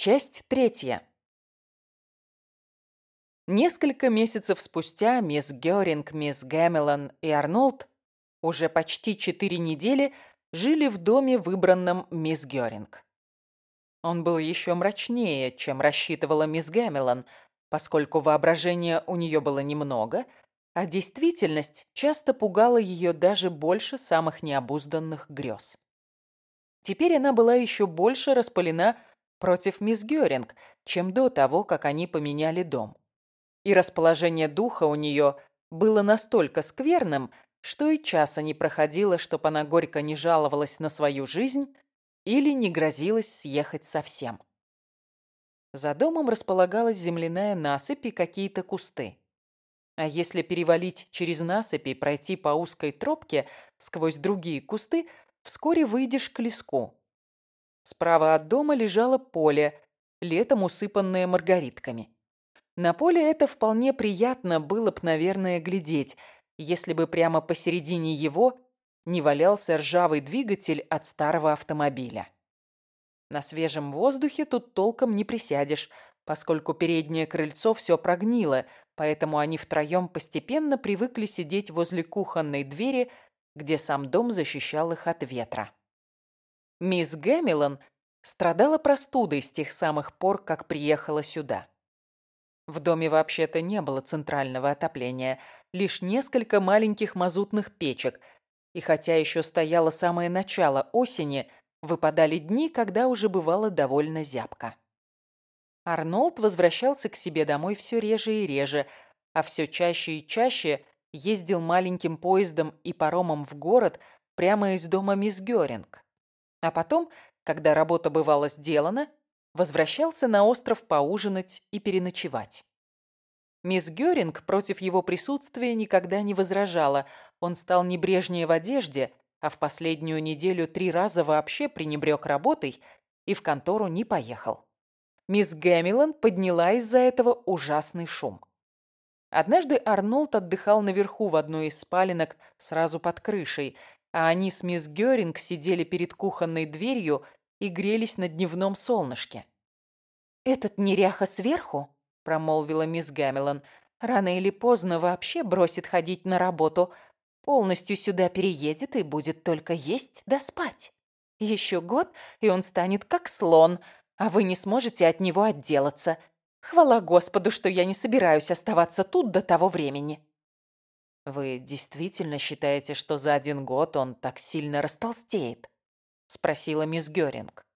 Часть третья. Несколько месяцев спустя мисс Гёринг, мисс Гэмилон и Арнольд уже почти четыре недели жили в доме, выбранном мисс Гёринг. Он был еще мрачнее, чем рассчитывала мисс Гэмилон, поскольку воображения у нее было немного, а действительность часто пугала ее даже больше самых необузданных грез. Теперь она была еще больше распалена против мисс Гёринг, чем до того, как они поменяли дом. И расположение духа у нее было настолько скверным, что и часа не проходило, чтобы она горько не жаловалась на свою жизнь или не грозилась съехать совсем. За домом располагалась земляная насыпь и какие-то кусты. А если перевалить через насыпь и пройти по узкой тропке сквозь другие кусты, вскоре выйдешь к леску. Справа от дома лежало поле, летом усыпанное маргаритками. На поле это вполне приятно было бы, наверное, глядеть, если бы прямо посередине его не валялся ржавый двигатель от старого автомобиля. На свежем воздухе тут толком не присядешь, поскольку переднее крыльцо все прогнило, поэтому они втроем постепенно привыкли сидеть возле кухонной двери, где сам дом защищал их от ветра. Мисс Гэмилон страдала простудой с тех самых пор, как приехала сюда. В доме вообще-то не было центрального отопления, лишь несколько маленьких мазутных печек, и хотя еще стояло самое начало осени, выпадали дни, когда уже бывало довольно зябко. Арнольд возвращался к себе домой все реже и реже, а все чаще и чаще ездил маленьким поездом и паромом в город прямо из дома мисс Гёринг. А потом, когда работа бывала сделана, возвращался на остров поужинать и переночевать. Мисс Гёринг против его присутствия никогда не возражала. Он стал небрежнее в одежде, а в последнюю неделю три раза вообще пренебрег работой и в контору не поехал. Мисс Гэмилон подняла из-за этого ужасный шум. Однажды Арнольд отдыхал наверху в одной из спаленок сразу под крышей, а они с мисс Гёринг сидели перед кухонной дверью и грелись на дневном солнышке. «Этот неряха сверху», — промолвила мисс Гамилон, — «рано или поздно вообще бросит ходить на работу, полностью сюда переедет и будет только есть да спать. Еще год, и он станет как слон, а вы не сможете от него отделаться. Хвала Господу, что я не собираюсь оставаться тут до того времени». «Вы действительно считаете, что за один год он так сильно растолстеет?» — спросила мисс Гёринг.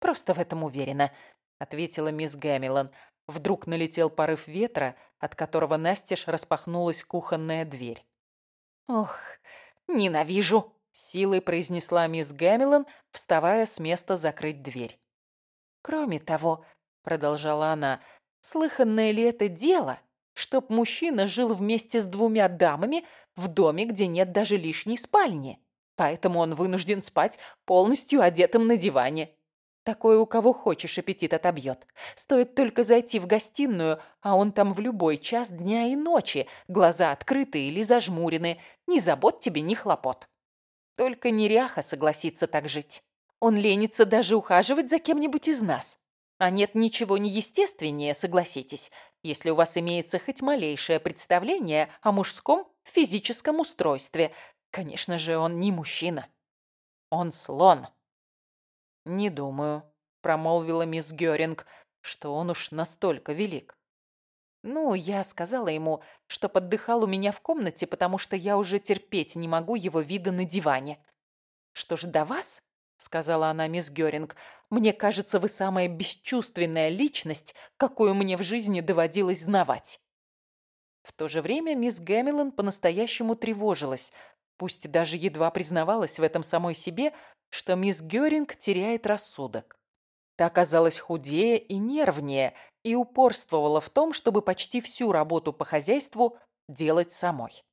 «Просто в этом уверена», — ответила мисс Гэмилон. Вдруг налетел порыв ветра, от которого настежь распахнулась кухонная дверь. «Ох, ненавижу!» — силой произнесла мисс Гэмилон, вставая с места закрыть дверь. «Кроме того», — продолжала она, — «слыханное ли это дело, чтоб мужчина жил вместе с двумя дамами в доме, где нет даже лишней спальни. Поэтому он вынужден спать полностью одетым на диване. Такое у кого хочешь аппетит отобьет. Стоит только зайти в гостиную, а он там в любой час дня и ночи, глаза открыты или зажмурены, ни забот тебе, ни хлопот. Только неряха согласится так жить. Он ленится даже ухаживать за кем-нибудь из нас. А нет ничего неестественнее, согласитесь, если у вас имеется хоть малейшее представление о мужском физическом устройстве. Конечно же, он не мужчина. Он слон. «Не думаю», — промолвила мисс Гёринг, что он уж настолько велик. «Ну, я сказала ему, что поддыхал у меня в комнате, потому что я уже терпеть не могу его вида на диване. Что ж, до вас — сказала она мисс Гёринг. «Мне кажется, вы самая бесчувственная личность, какую мне в жизни доводилось знавать». В то же время мисс Гэмилон по-настоящему тревожилась, пусть даже едва признавалась в этом самой себе, что мисс Гёринг теряет рассудок. Та оказалась худее и нервнее и упорствовала в том, чтобы почти всю работу по хозяйству делать самой.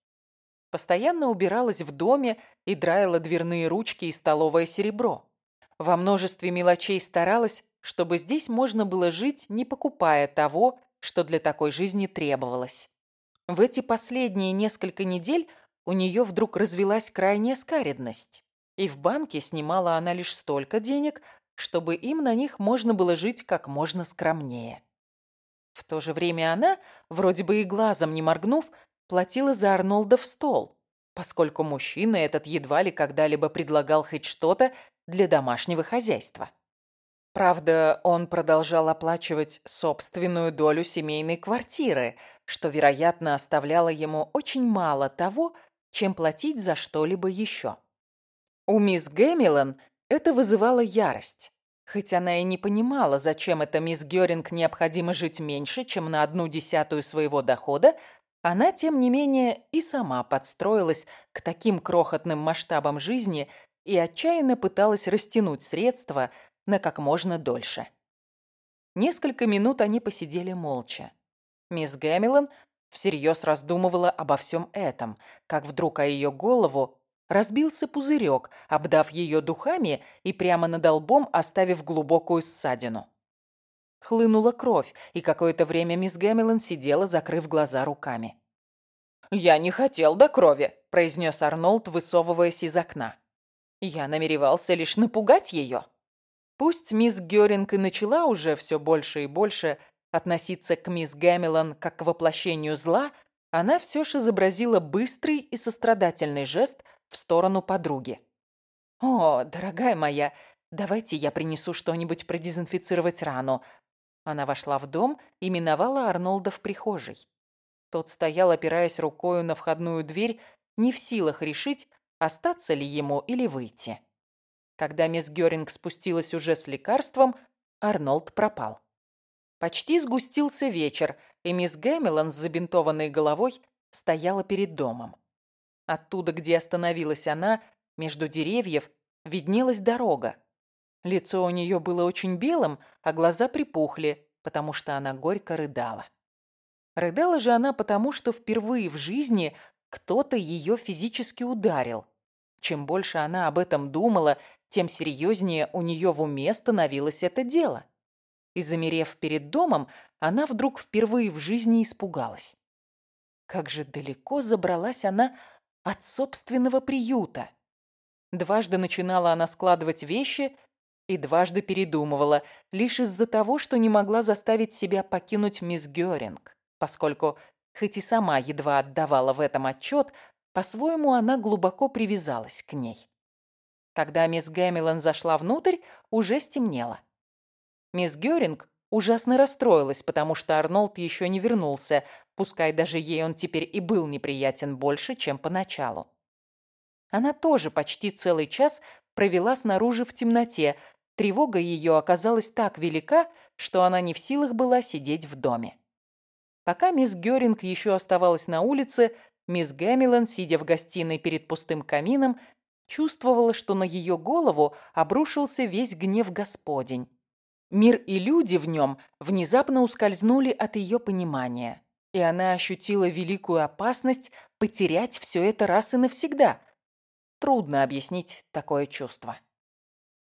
Постоянно убиралась в доме и драила дверные ручки и столовое серебро. Во множестве мелочей старалась, чтобы здесь можно было жить, не покупая того, что для такой жизни требовалось. В эти последние несколько недель у нее вдруг развелась крайняя скаредность. И в банке снимала она лишь столько денег, чтобы им на них можно было жить как можно скромнее. В то же время она, вроде бы и глазом не моргнув, платила за Арнольда в стол, поскольку мужчина этот едва ли когда-либо предлагал хоть что-то для домашнего хозяйства. Правда, он продолжал оплачивать собственную долю семейной квартиры, что, вероятно, оставляло ему очень мало того, чем платить за что-либо еще. У мисс Гэмилон это вызывало ярость. Хоть она и не понимала, зачем это мисс Гёринг необходимо жить меньше, чем на одну десятую своего дохода, она, тем не менее, и сама подстроилась к таким крохотным масштабам жизни и отчаянно пыталась растянуть средства на как можно дольше. Несколько минут они посидели молча. Мисс Гэмилон всерьез раздумывала обо всем этом, как вдруг о ее голову разбился пузырек, обдав ее духами и прямо над лбом оставив глубокую ссадину. Хлынула кровь, и какое-то время мисс Гэмилон сидела, закрыв глаза руками. «Я не хотел до крови», — произнес Арнольд, высовываясь из окна. «Я намеревался лишь напугать ее». Пусть мисс Гёринг и начала уже все больше и больше относиться к мисс Гэмилон как к воплощению зла, она все же изобразила быстрый и сострадательный жест в сторону подруги. «О, дорогая моя, давайте я принесу что-нибудь продезинфицировать рану». Она вошла в дом и миновала Арнольда в прихожей. Тот стоял, опираясь рукою на входную дверь, не в силах решить, остаться ли ему или выйти. Когда мисс Гёринг спустилась уже с лекарством, Арнольд пропал. Почти сгустился вечер, и мисс Гэмилон с забинтованной головой стояла перед домом. Оттуда, где остановилась она, между деревьев, виднелась дорога. Лицо у нее было очень белым, а глаза припухли, потому что она горько рыдала. Рыдала же она потому, что впервые в жизни кто-то ее физически ударил. Чем больше она об этом думала, тем серьезнее у нее в уме становилось это дело. И, замерев перед домом, она вдруг впервые в жизни испугалась. Как же далеко забралась она от собственного приюта. Дважды начинала она складывать вещи и дважды передумывала, лишь из-за того, что не могла заставить себя покинуть мисс Гёринг, поскольку, хоть и сама едва отдавала в этом отчет, по-своему она глубоко привязалась к ней. Когда мисс Гэмилон зашла внутрь, уже стемнело. Мисс Гёринг ужасно расстроилась, потому что Арнольд еще не вернулся, Пускай даже ей он теперь и был неприятен больше, чем поначалу. Она тоже почти целый час провела снаружи в темноте. Тревога ее оказалась так велика, что она не в силах была сидеть в доме. Пока мисс Гёринг еще оставалась на улице, мисс Гэмилон, сидя в гостиной перед пустым камином, чувствовала, что на ее голову обрушился весь гнев Господень. Мир и люди в нем внезапно ускользнули от ее понимания и она ощутила великую опасность потерять все это раз и навсегда. Трудно объяснить такое чувство.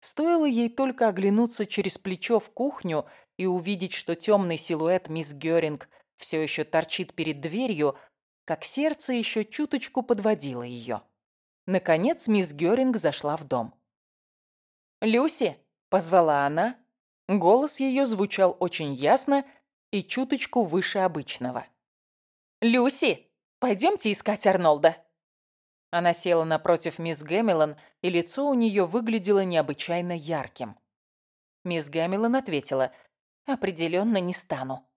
Стоило ей только оглянуться через плечо в кухню и увидеть, что темный силуэт мисс Гёринг все еще торчит перед дверью, как сердце еще чуточку подводило ее. Наконец мисс Гёринг зашла в дом. «Люси!» — позвала она. Голос ее звучал очень ясно и чуточку выше обычного. «Люси, пойдемте искать Арнольда». Она села напротив мисс Гэмилон, и лицо у нее выглядело необычайно ярким. Мисс Гэмилон ответила, «Определенно не стану».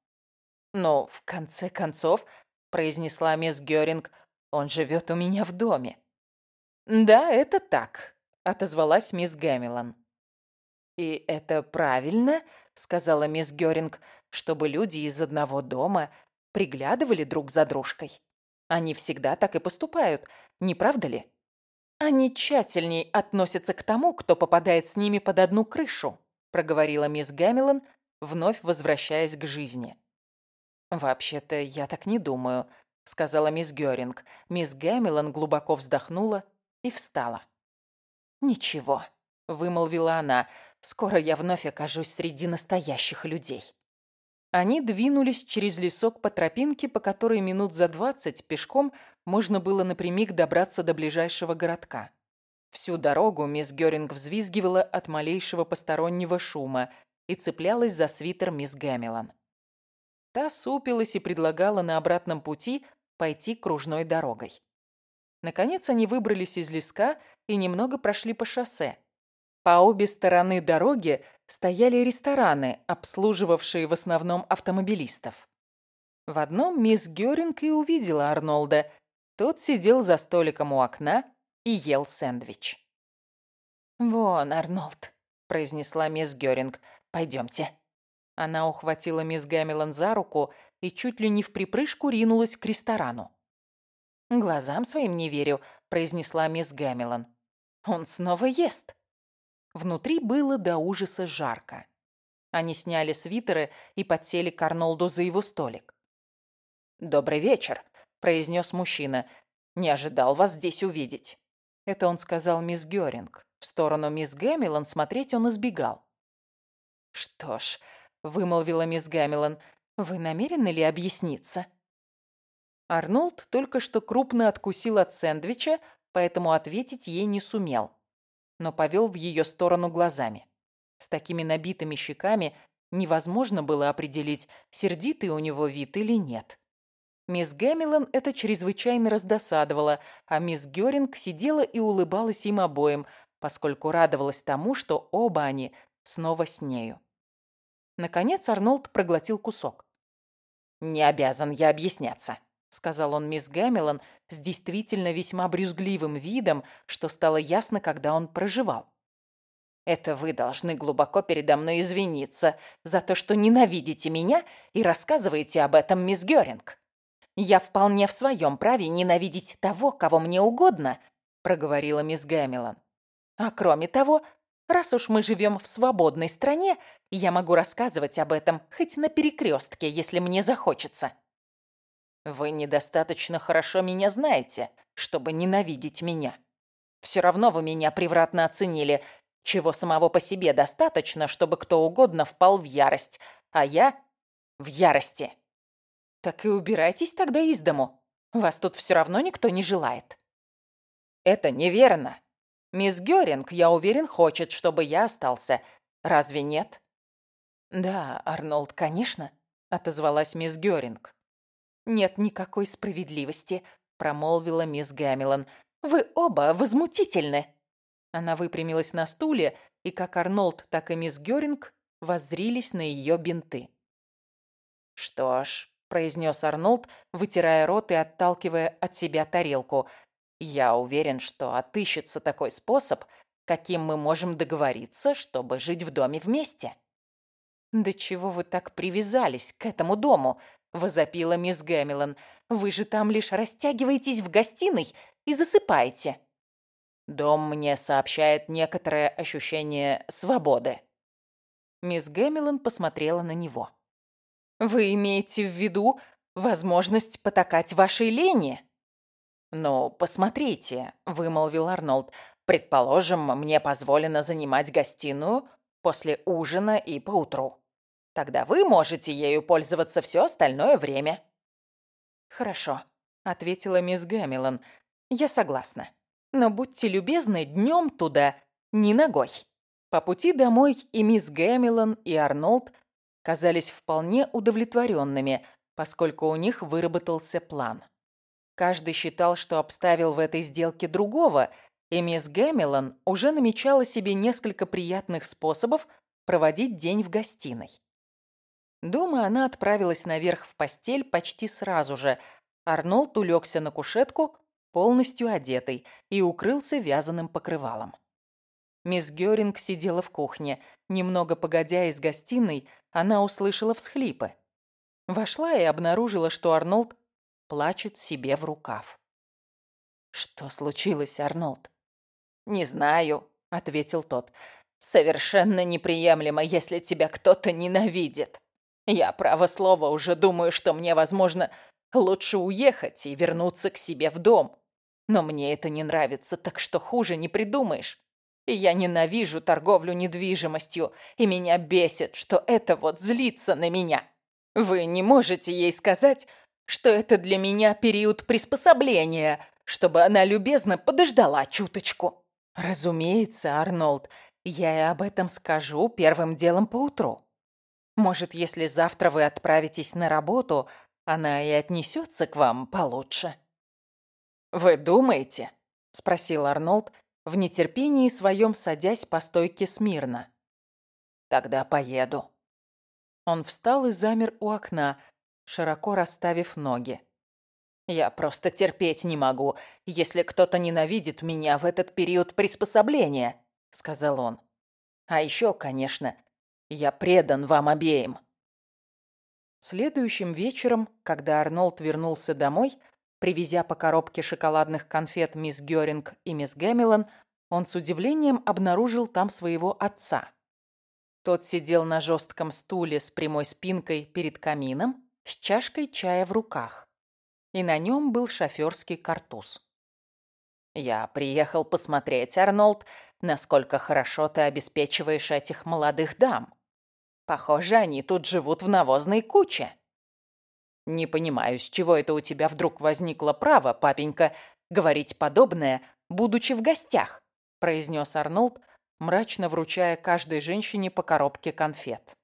«Но, в конце концов», — произнесла мисс Гёринг, «он живет у меня в доме». «Да, это так», — отозвалась мисс Гэмилон. «И это правильно», — сказала мисс Гёринг, «чтобы люди из одного дома приглядывали друг за дружкой. Они всегда так и поступают, не правда ли? Они тщательней относятся к тому, кто попадает с ними под одну крышу, проговорила мисс Гамилон, вновь возвращаясь к жизни. «Вообще-то я так не думаю», — сказала мисс Гёринг. Мисс Гамилон глубоко вздохнула и встала. «Ничего», — вымолвила она, — «скоро я вновь окажусь среди настоящих людей». Они двинулись через лесок по тропинке, по которой минут за двадцать пешком можно было напрямик добраться до ближайшего городка. Всю дорогу мисс Гёринг взвизгивала от малейшего постороннего шума и цеплялась за свитер мисс Гэмилон. Та супилась и предлагала на обратном пути пойти кружной дорогой. Наконец они выбрались из леска и немного прошли по шоссе. По обе стороны дороги стояли рестораны, обслуживавшие в основном автомобилистов. В одном мисс Гёринг и увидела Арнольда. Тот сидел за столиком у окна и ел сэндвич. «Вон, Арнольд», — произнесла мисс Гёринг, — «пойдемте». Она ухватила мисс Гамилон за руку и чуть ли не в припрыжку ринулась к ресторану. «Глазам своим не верю», — произнесла мисс Гамилон. «Он снова ест». Внутри было до ужаса жарко. Они сняли свитеры и подсели к Арнолду за его столик. «Добрый вечер», — произнес мужчина. «Не ожидал вас здесь увидеть». Это он сказал мисс Гёринг. В сторону мисс Гэмилон смотреть он избегал. «Что ж», — вымолвила мисс Гэмилон, — «вы намерены ли объясниться?» Арнольд только что крупно откусил от сэндвича, поэтому ответить ей не сумел, но повел в ее сторону глазами. С такими набитыми щеками невозможно было определить, сердитый у него вид или нет. Мисс Гэмилон это чрезвычайно раздосадовало, а мисс Гёринг сидела и улыбалась им обоим, поскольку радовалась тому, что оба они снова с нею. Наконец Арнольд проглотил кусок. «Не обязан я объясняться», — сказал он мисс Гэмилон с действительно весьма брюзгливым видом, что стало ясно, когда он проживал. «Это вы должны глубоко передо мной извиниться за то, что ненавидите меня и рассказываете об этом мисс Гёринг. Я вполне в своем праве ненавидеть того, кого мне угодно», — проговорила мисс Гэмилон. «А кроме того, раз уж мы живем в свободной стране, я могу рассказывать об этом хоть на перекрестке, если мне захочется». Вы недостаточно хорошо меня знаете, чтобы ненавидеть меня. Все равно вы меня превратно оценили, чего самого по себе достаточно, чтобы кто угодно впал в ярость, а я в ярости. Так и убирайтесь тогда из дому. Вас тут все равно никто не желает. Это неверно. Мисс Гёринг, я уверен, хочет, чтобы я остался. Разве нет? Да, Арнольд, конечно, отозвалась мисс Гёринг. «Нет никакой справедливости», — промолвила мисс Гамилон. «Вы оба возмутительны». Она выпрямилась на стуле, и как Арнольд, так и мисс Гёринг воззрились на ее бинты. «Что ж», — произнес Арнольд, вытирая рот и отталкивая от себя тарелку, «я уверен, что отыщется такой способ, каким мы можем договориться, чтобы жить в доме вместе». «Да чего вы так привязались к этому дому?» — возопила мисс Гэмилон. «Вы же там лишь растягиваетесь в гостиной и засыпаете». «Дом мне сообщает некоторое ощущение свободы». Мисс Гэмилон посмотрела на него. «Вы имеете в виду возможность потакать вашей лени?» «Ну, посмотрите», — вымолвил Арнольд. «Предположим, мне позволено занимать гостиную после ужина и поутру. Тогда вы можете ею пользоваться все остальное время». «Хорошо», — ответила мисс Гэмилон. «Я согласна. Но будьте любезны, днем туда, не ногой». По пути домой и мисс Гэмилон, и Арнольд казались вполне удовлетворенными, поскольку у них выработался план. Каждый считал, что обставил в этой сделке другого, и мисс Гэмилон уже намечала себе несколько приятных способов проводить день в гостиной. Дома она отправилась наверх в постель почти сразу же. Арнольд улегся на кушетку, полностью одетый, и укрылся вязаным покрывалом. Мисс Гёринг сидела в кухне. Немного погодя из гостиной, она услышала всхлипы. Вошла и обнаружила, что Арнольд плачет себе в рукав. «Что случилось, Арнольд?» «Не знаю», — ответил тот. «Совершенно неприемлемо, если тебя кто-то ненавидит». Я, право слово, уже думаю, что мне, возможно, лучше уехать и вернуться к себе в дом. Но мне это не нравится, так что хуже не придумаешь. И я ненавижу торговлю недвижимостью, и меня бесит, что это вот злится на меня. Вы не можете ей сказать, что это для меня период приспособления, чтобы она любезно подождала чуточку. Разумеется, Арнольд, я и об этом скажу первым делом поутру. Может, если завтра вы отправитесь на работу, она и отнесется к вам получше. «Вы думаете?» — спросил Арнольд, в нетерпении своем садясь по стойке смирно. «Тогда поеду». Он встал и замер у окна, широко расставив ноги. «Я просто терпеть не могу, если кто-то ненавидит меня в этот период приспособления», — сказал он. «А еще, конечно, я предан вам обеим». Следующим вечером, когда Арнольд вернулся домой, Привезя по коробке шоколадных конфет мисс Гёринг и мисс Гэмилон, он с удивлением обнаружил там своего отца. Тот сидел на жестком стуле с прямой спинкой перед камином с чашкой чая в руках. И на нем был шоферский картуз. «Я приехал посмотреть, Арнольд, насколько хорошо ты обеспечиваешь этих молодых дам. Похоже, они тут живут в навозной куче». «Не понимаю, с чего это у тебя вдруг возникло право, папенька, говорить подобное, будучи в гостях», произнес Арнольд, мрачно вручая каждой женщине по коробке конфет.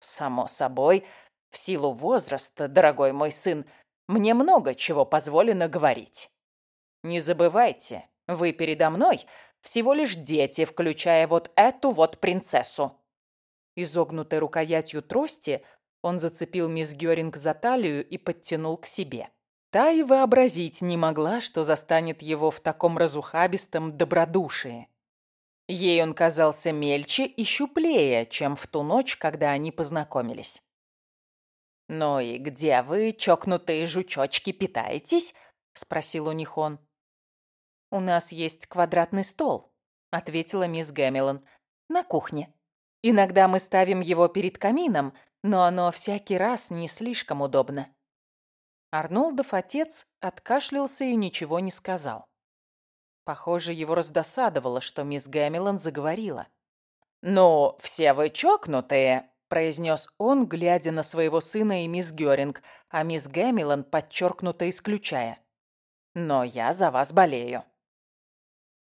«Само собой, в силу возраста, дорогой мой сын, мне много чего позволено говорить. Не забывайте, вы передо мной всего лишь дети, включая вот эту вот принцессу». Изогнутой рукоятью трости он зацепил мисс Гёринг за талию и подтянул к себе. Та и вообразить не могла, что застанет его в таком разухабистом добродушии. Ей он казался мельче и щуплее, чем в ту ночь, когда они познакомились. «Ну и где вы, чокнутые жучочки, питаетесь?» — спросил у них он. «У нас есть квадратный стол», — ответила мисс Гэмилон, — «на кухне. Иногда мы ставим его перед камином, но оно всякий раз не слишком удобно. Арнольдов отец откашлялся и ничего не сказал. Похоже, его раздосадовало, что мисс Гэмилон заговорила. «Ну, все вы чокнутые», — произнес он, глядя на своего сына и мисс Гёринг, а мисс Гэмилон подчеркнуто исключая. «Но я за вас болею».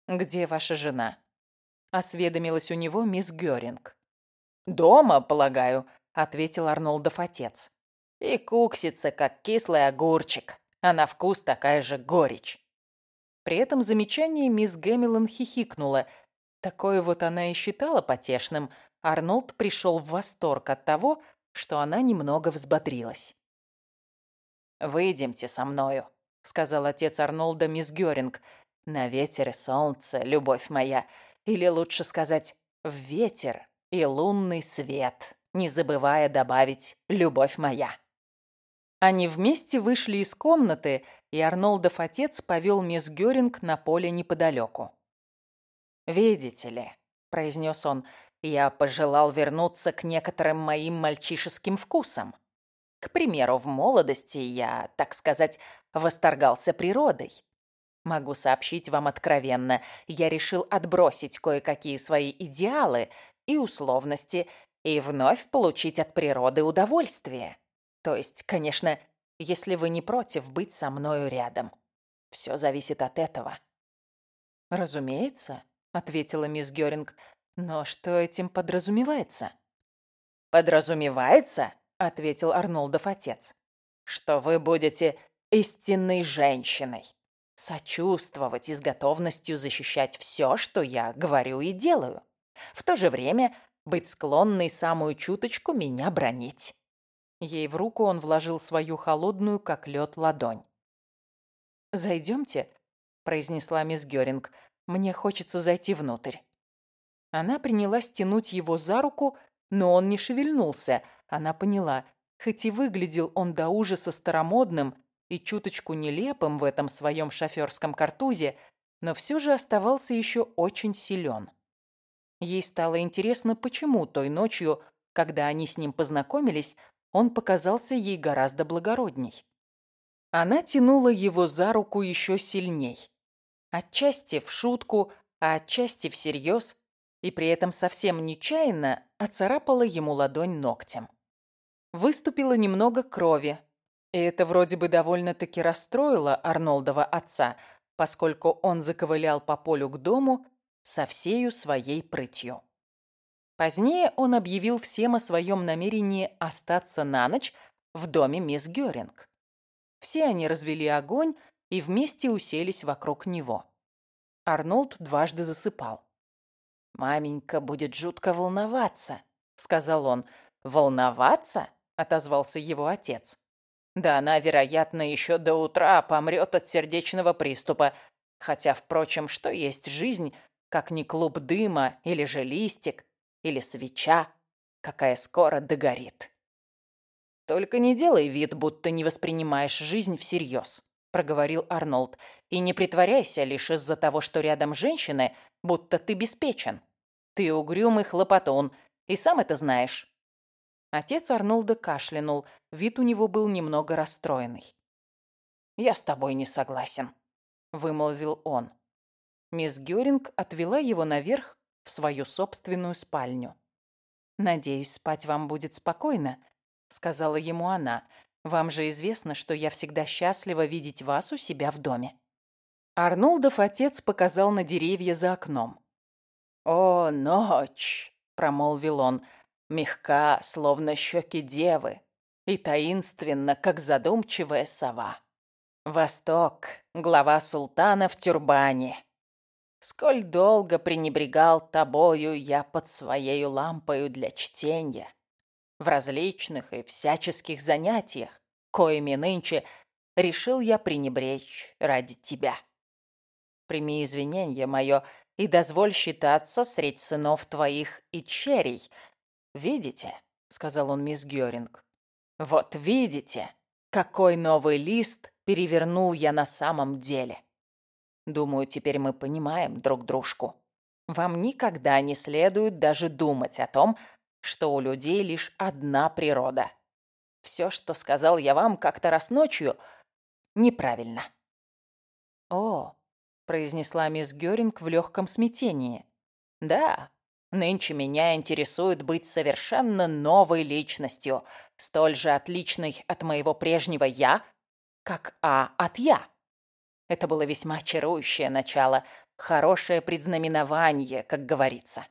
«Где ваша жена?» — осведомилась у него мисс Гёринг. «Дома, полагаю», ответил Арнольдов отец. И куксится, как кислый огурчик, а на вкус такая же горечь. При этом замечании мисс Гэмилон хихикнула. Такое вот она и считала потешным. Арнольд пришел в восторг от того, что она немного взбодрилась. «Выйдемте со мною», — сказал отец Арнольда мисс Гёринг. «На ветер и солнце, любовь моя. Или лучше сказать, в ветер и лунный свет» не забывая добавить «любовь моя». Они вместе вышли из комнаты, и Арнольдов отец повел мисс Гёринг на поле неподалеку. «Видите ли», — произнес он, — «я пожелал вернуться к некоторым моим мальчишеским вкусам. К примеру, в молодости я, так сказать, восторгался природой. Могу сообщить вам откровенно, я решил отбросить кое-какие свои идеалы и условности и вновь получить от природы удовольствие. То есть, конечно, если вы не против быть со мною рядом. Все зависит от этого. Разумеется, ответила мисс Гёринг. Но что этим подразумевается? Подразумевается, ответил Арнольдов отец, что вы будете истинной женщиной, сочувствовать и с готовностью защищать все, что я говорю и делаю. В то же время быть склонной самую чуточку меня бронить. Ей в руку он вложил свою холодную, как лед, ладонь. «Зайдемте», — произнесла мисс Гёринг. «Мне хочется зайти внутрь». Она принялась тянуть его за руку, но он не шевельнулся. Она поняла, хоть и выглядел он до ужаса старомодным и чуточку нелепым в этом своем шоферском картузе, но все же оставался еще очень силен. Ей стало интересно, почему той ночью, когда они с ним познакомились, он показался ей гораздо благородней. Она тянула его за руку еще сильней. Отчасти в шутку, а отчасти всерьез, и при этом совсем нечаянно оцарапала ему ладонь ногтем. Выступило немного крови, и это вроде бы довольно-таки расстроило Арнольдова отца, поскольку он заковылял по полю к дому со всею своей прытью. Позднее он объявил всем о своем намерении остаться на ночь в доме мисс Гёринг. Все они развели огонь и вместе уселись вокруг него. Арнольд дважды засыпал. «Маменька будет жутко волноваться», — сказал он. «Волноваться?» — отозвался его отец. «Да она, вероятно, еще до утра помрет от сердечного приступа. Хотя, впрочем, что есть жизнь, как не клуб дыма или же листик, или свеча, какая скоро догорит. «Только не делай вид, будто не воспринимаешь жизнь всерьез», — проговорил Арнольд. «И не притворяйся лишь из-за того, что рядом женщины, будто ты беспечен. Ты угрюмый хлопотун, и сам это знаешь». Отец Арнольда кашлянул, вид у него был немного расстроенный. «Я с тобой не согласен», — вымолвил он. Мисс Гёринг отвела его наверх в свою собственную спальню. «Надеюсь, спать вам будет спокойно», — сказала ему она. «Вам же известно, что я всегда счастлива видеть вас у себя в доме». Арнольдов отец показал на деревья за окном. «О, ночь!» — промолвил он. «Мягка, словно щеки девы, и таинственно, как задумчивая сова. Восток, глава султана в тюрбане, Сколь долго пренебрегал тобою я под своею лампою для чтения, в различных и всяческих занятиях, коими нынче решил я пренебречь ради тебя. Прими извинение мое и дозволь считаться средь сынов твоих и черей. Видите, — сказал он мисс Гёринг, — вот видите, какой новый лист перевернул я на самом деле. Думаю, теперь мы понимаем друг дружку. Вам никогда не следует даже думать о том, что у людей лишь одна природа. Все, что сказал я вам как-то раз ночью, неправильно. О, произнесла мисс Гёринг в легком смятении. Да, нынче меня интересует быть совершенно новой личностью, столь же отличной от моего прежнего «я», как «а» от «я». Это было весьма чарующее начало, хорошее предзнаменование, как говорится.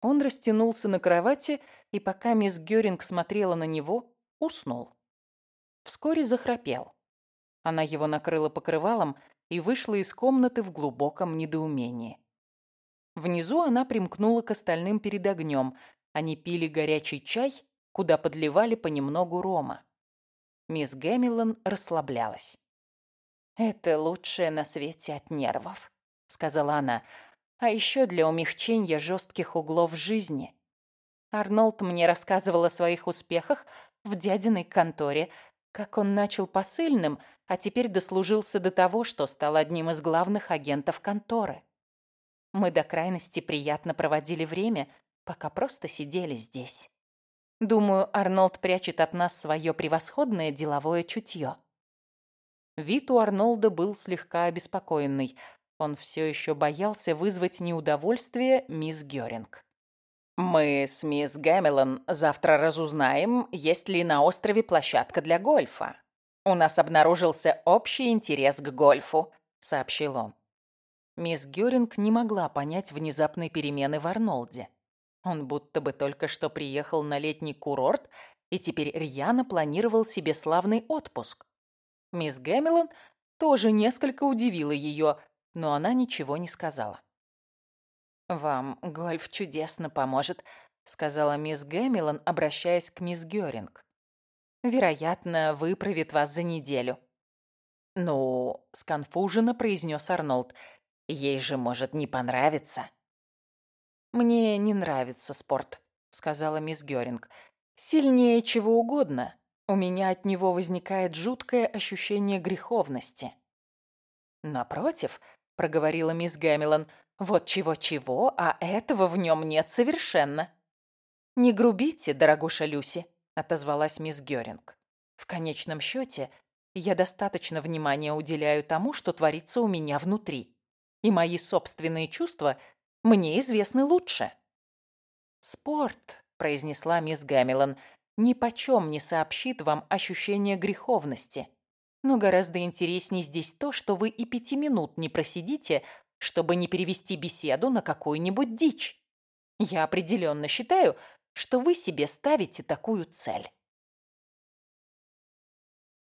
Он растянулся на кровати, и пока мисс Гёринг смотрела на него, уснул. Вскоре захрапел. Она его накрыла покрывалом и вышла из комнаты в глубоком недоумении. Внизу она примкнула к остальным перед огнем. Они пили горячий чай, куда подливали понемногу рома. Мисс Гэмиллон расслаблялась. «Это лучшее на свете от нервов», — сказала она. «А еще для умягчения жестких углов жизни. Арнольд мне рассказывал о своих успехах в дядиной конторе, как он начал посыльным, а теперь дослужился до того, что стал одним из главных агентов конторы. Мы до крайности приятно проводили время, пока просто сидели здесь. Думаю, Арнольд прячет от нас свое превосходное деловое чутье. Вид у Арнолда был слегка обеспокоенный. Он все еще боялся вызвать неудовольствие мисс Гёринг. «Мы с мисс Гэмиллон завтра разузнаем, есть ли на острове площадка для гольфа. У нас обнаружился общий интерес к гольфу», — сообщил он. Мисс Гёринг не могла понять внезапной перемены в Арнолде. Он будто бы только что приехал на летний курорт и теперь рьяно планировал себе славный отпуск. Мисс Гэмилон тоже несколько удивила ее, но она ничего не сказала. «Вам гольф чудесно поможет», — сказала мисс Гэмилон, обращаясь к мисс Гёринг. «Вероятно, выправит вас за неделю». «Ну», — сконфуженно произнес Арнольд, — «ей же может не понравиться». «Мне не нравится спорт», — сказала мисс Гёринг. «Сильнее чего угодно, у меня от него возникает жуткое ощущение греховности. «Напротив», — проговорила мисс Гэмилон, — «вот чего-чего, а этого в нем нет совершенно». «Не грубите, дорогуша Люси», — отозвалась мисс Гёринг. «В конечном счете, я достаточно внимания уделяю тому, что творится у меня внутри, и мои собственные чувства мне известны лучше». «Спорт», — произнесла мисс Гэмилон, ни почем не сообщит вам ощущение греховности. Но гораздо интереснее здесь то, что вы и пяти минут не просидите, чтобы не перевести беседу на какую-нибудь дичь. Я определенно считаю, что вы себе ставите такую цель.